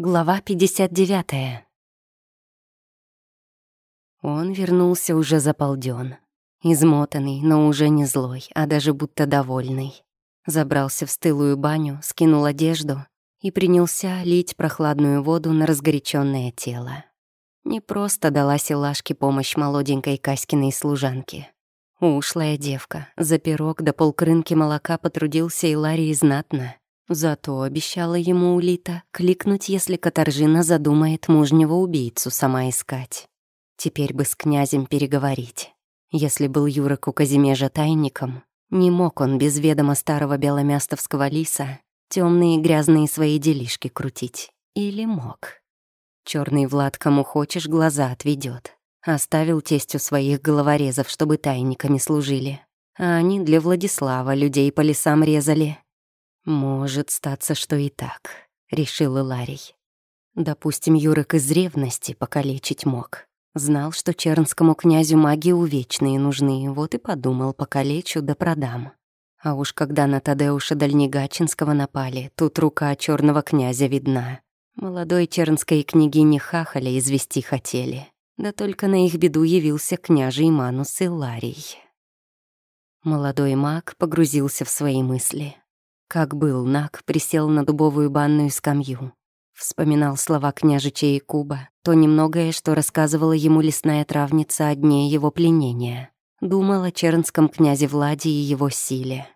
Глава 59. Он вернулся уже заполдён. Измотанный, но уже не злой, а даже будто довольный. Забрался в стылую баню, скинул одежду и принялся лить прохладную воду на разгоряченное тело. Не просто дала Силашке помощь молоденькой Каськиной служанке. Ушлая девка, за пирог до полкрынки молока потрудился и Ларри знатно. Зато обещала ему Улита кликнуть, если Катаржина задумает мужнего убийцу сама искать. Теперь бы с князем переговорить. Если был Юрок у Казимежа тайником, не мог он без ведома старого беломястовского лиса темные грязные свои делишки крутить. Или мог. Черный Влад кому хочешь глаза отведет. Оставил тестю своих головорезов, чтобы тайниками служили. А они для Владислава людей по лесам резали. «Может статься, что и так», — решил Иларий. Допустим, Юрок из ревности покалечить мог. Знал, что чернскому князю маги увечные нужны, вот и подумал, покалечу да продам. А уж когда на Тадеуша Дальнегачинского напали, тут рука черного князя видна. Молодой чернской княгине хахали извести хотели. Да только на их беду явился княжий Манус Иларий. Молодой маг погрузился в свои мысли. Как был наг, присел на дубовую банную скамью. Вспоминал слова княжича Куба, то немногое, что рассказывала ему лесная травница о дне его пленения. Думал о чернском князе Владе и его силе.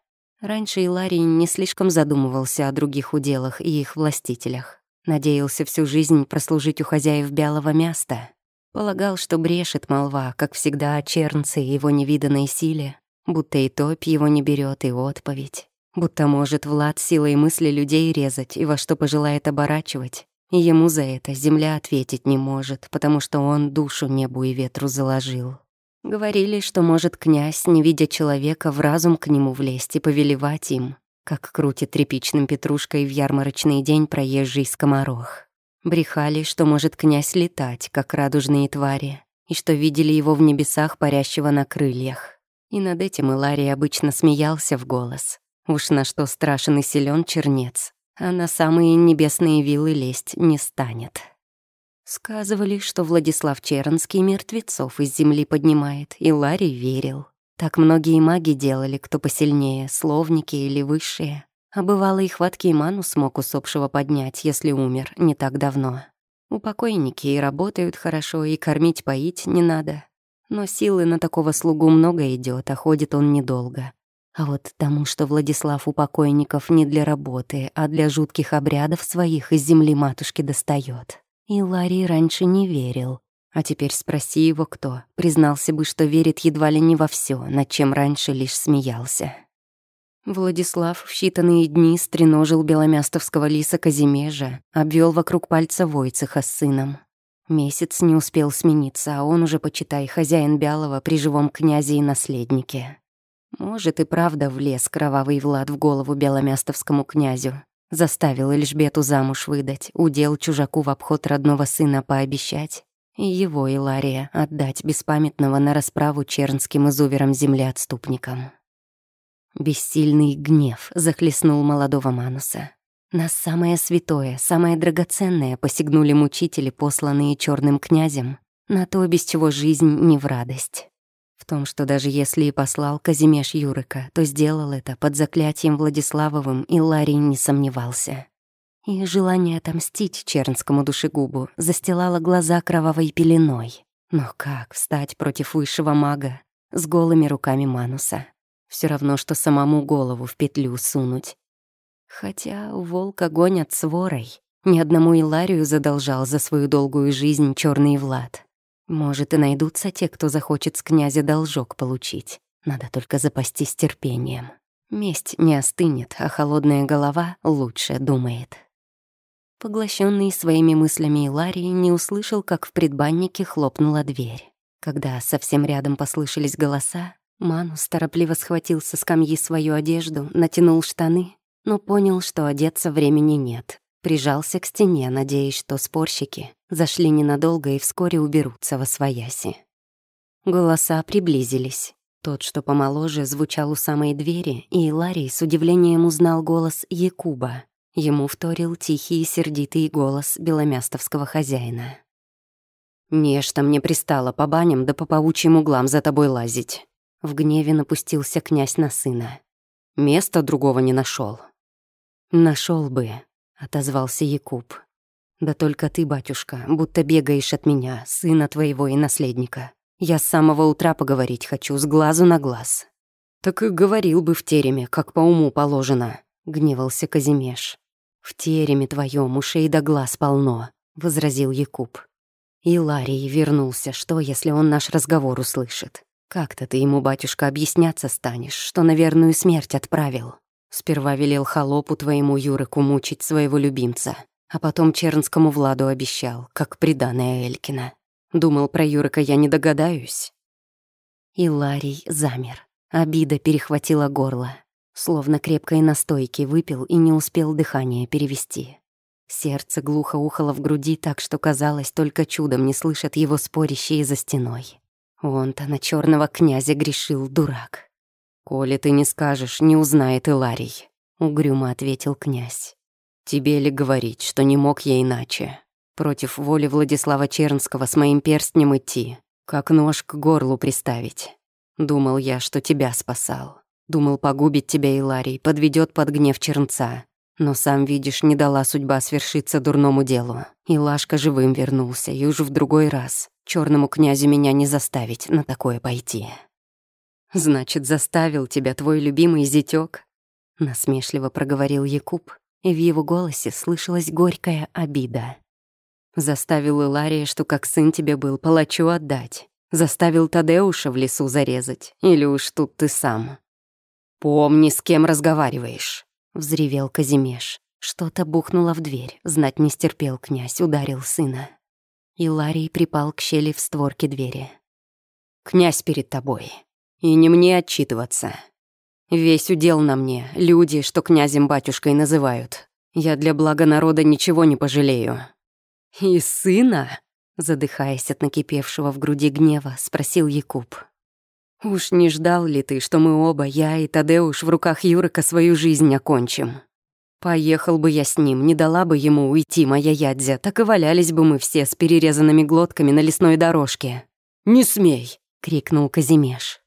Раньше Иларий не слишком задумывался о других уделах и их властителях. Надеялся всю жизнь прослужить у хозяев Бялого места. Полагал, что брешет молва, как всегда, о чернце и его невиданной силе, будто и топь его не берет, и отповедь. Будто может Влад силой мысли людей резать и во что пожелает оборачивать. И ему за это земля ответить не может, потому что он душу небу и ветру заложил. Говорили, что может князь, не видя человека, в разум к нему влезть и повелевать им, как крутит тряпичным петрушкой в ярмарочный день проезжий скоморох. Брехали, что может князь летать, как радужные твари, и что видели его в небесах, парящего на крыльях. И над этим Иларий обычно смеялся в голос. Уж на что страшен и силен чернец, а на самые небесные вилы лезть не станет. Сказывали, что Владислав Чернский мертвецов из земли поднимает, и Ларри верил. Так многие маги делали, кто посильнее, словники или высшие. А бывало и хваткий ману смог усопшего поднять, если умер не так давно. У покойники и работают хорошо, и кормить-поить не надо. Но силы на такого слугу много идет, а ходит он недолго. А вот тому, что Владислав у покойников не для работы, а для жутких обрядов своих из земли матушки достает. И Ларри раньше не верил. А теперь спроси его кто. Признался бы, что верит едва ли не во все, над чем раньше лишь смеялся. Владислав в считанные дни стреножил беломястовского лиса Казимежа, обвел вокруг пальца Войцеха с сыном. Месяц не успел смениться, а он уже, почитай, хозяин Бялого при живом князе и наследнике. Может, и правда влез кровавый Влад в голову беломястовскому князю. Заставил Эльжбету замуж выдать, удел чужаку в обход родного сына пообещать. И его, Илария, отдать беспамятного на расправу чернским изуверам земли-отступникам. Бессильный гнев захлестнул молодого Мануса. На самое святое, самое драгоценное посягнули мучители, посланные черным князем, на то, без чего жизнь не в радость. Том, что даже если и послал Казимеш Юрика, то сделал это под заклятием Владиславовым, и Ларий не сомневался. И желание отомстить чернскому душегубу застилало глаза кровавой пеленой. Но как встать против высшего мага с голыми руками Мануса? Все равно, что самому голову в петлю сунуть. Хотя волка гонят с ворой. Ни одному Иларию задолжал за свою долгую жизнь черный Влад. Может, и найдутся те, кто захочет с князя должок получить. Надо только запастись терпением. Месть не остынет, а холодная голова лучше думает. Поглощенный своими мыслями Иларий не услышал, как в предбаннике хлопнула дверь. Когда совсем рядом послышались голоса, Манус торопливо схватил со скамьи свою одежду, натянул штаны, но понял, что одеться времени нет. Прижался к стене, надеясь, что спорщики зашли ненадолго и вскоре уберутся во свояси. Голоса приблизились. Тот, что помоложе, звучал у самой двери, и Ларий с удивлением узнал голос Якуба. Ему вторил тихий и сердитый голос беломястовского хозяина. «Нечто мне пристало по баням да по паучьим углам за тобой лазить». В гневе напустился князь на сына. «Места другого не нашел. Нашел бы», — отозвался Якуб. «Да только ты, батюшка, будто бегаешь от меня, сына твоего и наследника. Я с самого утра поговорить хочу, с глазу на глаз». «Так и говорил бы в тереме, как по уму положено», — гневался Казимеш. «В тереме твоем ушей до глаз полно», — возразил Якуб. И Ларий вернулся. Что, если он наш разговор услышит? Как-то ты ему, батюшка, объясняться станешь, что на верную смерть отправил. Сперва велел холопу твоему Юрыку мучить своего любимца, а потом Чернскому Владу обещал, как приданное Элькина. Думал, про Юрика я не догадаюсь. И Ларий замер. Обида перехватила горло. Словно крепкой настойки выпил и не успел дыхание перевести. Сердце глухо ухало в груди так, что казалось, только чудом не слышат его спорящие за стеной. Он-то на черного князя грешил, дурак. «Коли ты не скажешь, не узнает Иларий», — угрюмо ответил князь. «Тебе ли говорить, что не мог я иначе? Против воли Владислава Чернского с моим перстнем идти, как нож к горлу приставить. Думал я, что тебя спасал. Думал, погубить тебя Иларий, подведет под гнев чернца. Но сам видишь, не дала судьба свершиться дурному делу. И Лашка живым вернулся, и уж в другой раз. черному князю меня не заставить на такое пойти. «Значит, заставил тебя твой любимый зятёк?» Насмешливо проговорил Якуб, и в его голосе слышалась горькая обида. «Заставил Илария, что как сын тебе был, палачу отдать. Заставил Тадеуша в лесу зарезать. Или уж тут ты сам?» «Помни, с кем разговариваешь», — взревел Казимеш. Что-то бухнуло в дверь, знать не стерпел князь, ударил сына. Иларий припал к щели в створке двери. «Князь перед тобой. И не мне отчитываться. Весь удел на мне, люди, что князем-батюшкой называют. Я для блага народа ничего не пожалею». «И сына?» Задыхаясь от накипевшего в груди гнева, спросил Якуб. «Уж не ждал ли ты, что мы оба, я и Тадеуш, в руках Юрика свою жизнь окончим? Поехал бы я с ним, не дала бы ему уйти моя ядзя, так и валялись бы мы все с перерезанными глотками на лесной дорожке». «Не смей!» — крикнул Казимеш.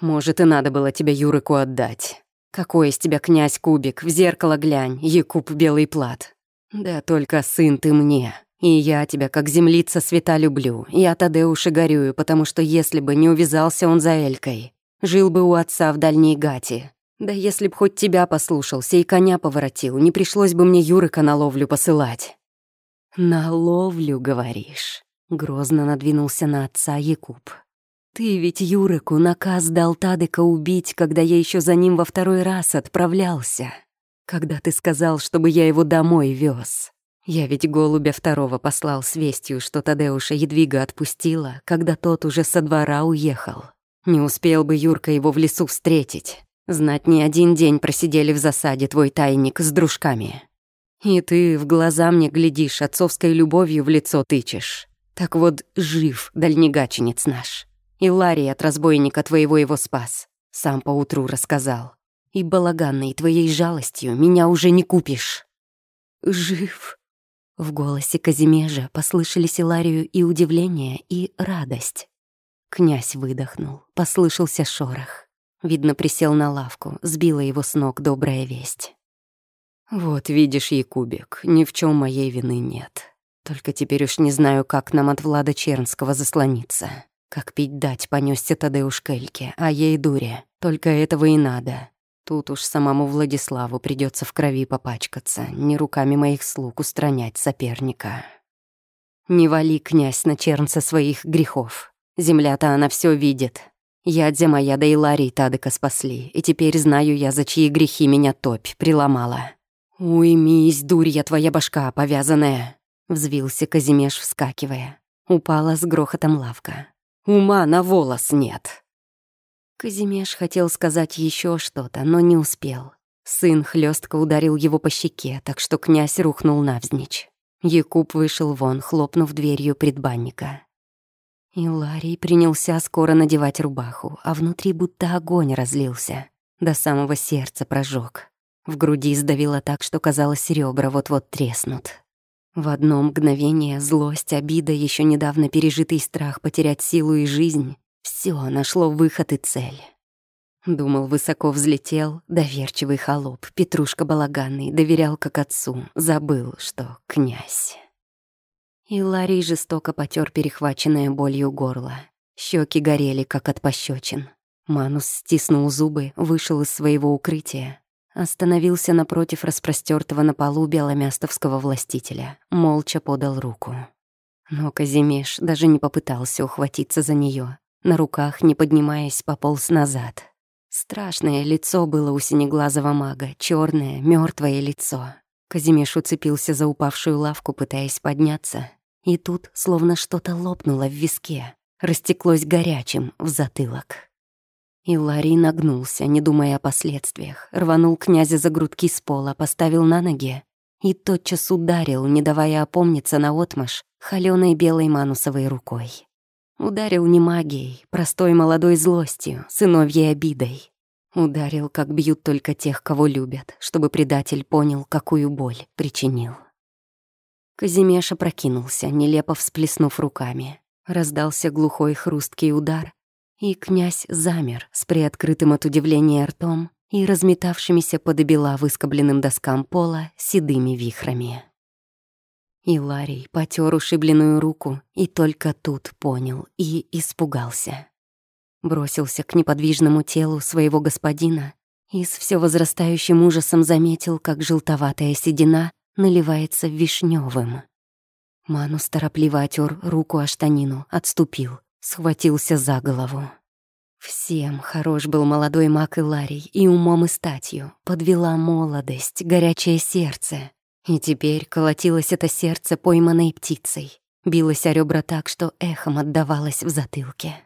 «Может, и надо было тебя Юрику отдать. Какой из тебя князь Кубик, в зеркало глянь, Якуб Белый Плат. Да только сын ты мне, и я тебя, как землица света, люблю. Я Тадеуша горюю, потому что если бы не увязался он за Элькой, жил бы у отца в дальней гате. Да если б хоть тебя послушался и коня поворотил, не пришлось бы мне Юрика на ловлю посылать». «На ловлю, говоришь?» — грозно надвинулся на отца Якуб. «Ты ведь Юрику наказ дал Тадыка убить, когда я еще за ним во второй раз отправлялся. Когда ты сказал, чтобы я его домой вез. Я ведь голубя второго послал с вестью, что Тадеуша Едвига отпустила, когда тот уже со двора уехал. Не успел бы Юрка его в лесу встретить. Знать, не один день просидели в засаде твой тайник с дружками. И ты в глаза мне глядишь, отцовской любовью в лицо тычешь. Так вот, жив дальнегаченец наш. И Ларий от разбойника твоего его спас. Сам поутру рассказал. И балаганной твоей жалостью меня уже не купишь. Жив, в голосе Казимежа послышались Иларию и удивление, и радость. Князь выдохнул, послышался шорох. Видно, присел на лавку, сбила его с ног добрая весть. «Вот видишь, Якубик, ни в чем моей вины нет. Только теперь уж не знаю, как нам от Влада Чернского заслониться. Как пить дать понёсся Тадеуш Кельке, а ей дуре. Только этого и надо. Тут уж самому Владиславу придется в крови попачкаться, не руками моих слуг устранять соперника. Не вали, князь, на чернца своих грехов. Земля-то она все видит. Ядзя моя да и Ларий Тадыка спасли, и теперь знаю я, за чьи грехи меня топь приломала. «Уймись, дурья твоя башка повязанная!» — взвился Казимеш, вскакивая. Упала с грохотом лавка. «Ума на волос нет!» Казимеш хотел сказать еще что-то, но не успел. Сын хлестко ударил его по щеке, так что князь рухнул навзничь. Якуб вышел вон, хлопнув дверью предбанника. И Ларий принялся скоро надевать рубаху, а внутри будто огонь разлился. До самого сердца прожег. В груди сдавило так, что казалось, ребра вот-вот треснут. В одно мгновение злость, обида, еще недавно пережитый страх потерять силу и жизнь — все нашло выход и цель. Думал, высоко взлетел, доверчивый холоп, Петрушка балаганный, доверял как отцу, забыл, что князь. И Ларий жестоко потер перехваченное болью горло. Щеки горели, как от пощечин. Манус стиснул зубы, вышел из своего укрытия, Остановился напротив распростертого на полу беломястовского властителя, молча подал руку. Но Казимеш даже не попытался ухватиться за нее, на руках, не поднимаясь, пополз назад. Страшное лицо было у синеглазого мага, черное, мертвое лицо. Казимеш уцепился за упавшую лавку, пытаясь подняться, и тут словно что-то лопнуло в виске, растеклось горячим в затылок. И Ларри нагнулся, не думая о последствиях, рванул князя за грудки с пола, поставил на ноги и тотчас ударил, не давая опомниться на отмаш, холёной белой манусовой рукой. Ударил не магией, простой молодой злостью, сыновьей обидой. Ударил, как бьют только тех, кого любят, чтобы предатель понял, какую боль причинил. Казимеша прокинулся, нелепо всплеснув руками. Раздался глухой хрусткий удар, и князь замер с приоткрытым от удивления ртом и разметавшимися по добела выскобленным доскам пола седыми вихрами. И Ларий потер ушибленную руку и только тут понял и испугался. Бросился к неподвижному телу своего господина и с все возрастающим ужасом заметил, как желтоватая седина наливается вишневым. Манус торопливо отер руку о штанину, отступил схватился за голову. Всем хорош был молодой маг Иларий и умом и статью. Подвела молодость, горячее сердце. И теперь колотилось это сердце пойманной птицей. Билось о ребра так, что эхом отдавалось в затылке.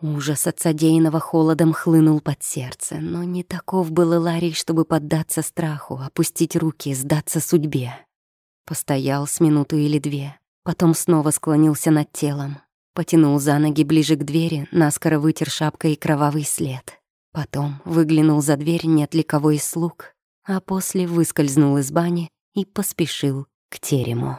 Ужас от содеянного холодом хлынул под сердце, но не таков был Иларий, чтобы поддаться страху, опустить руки, сдаться судьбе. Постоял с минуту или две, потом снова склонился над телом, Потянул за ноги ближе к двери, наскоро вытер шапкой кровавый след. Потом выглянул за дверь, нет ли кого из слуг, а после выскользнул из бани и поспешил к терему.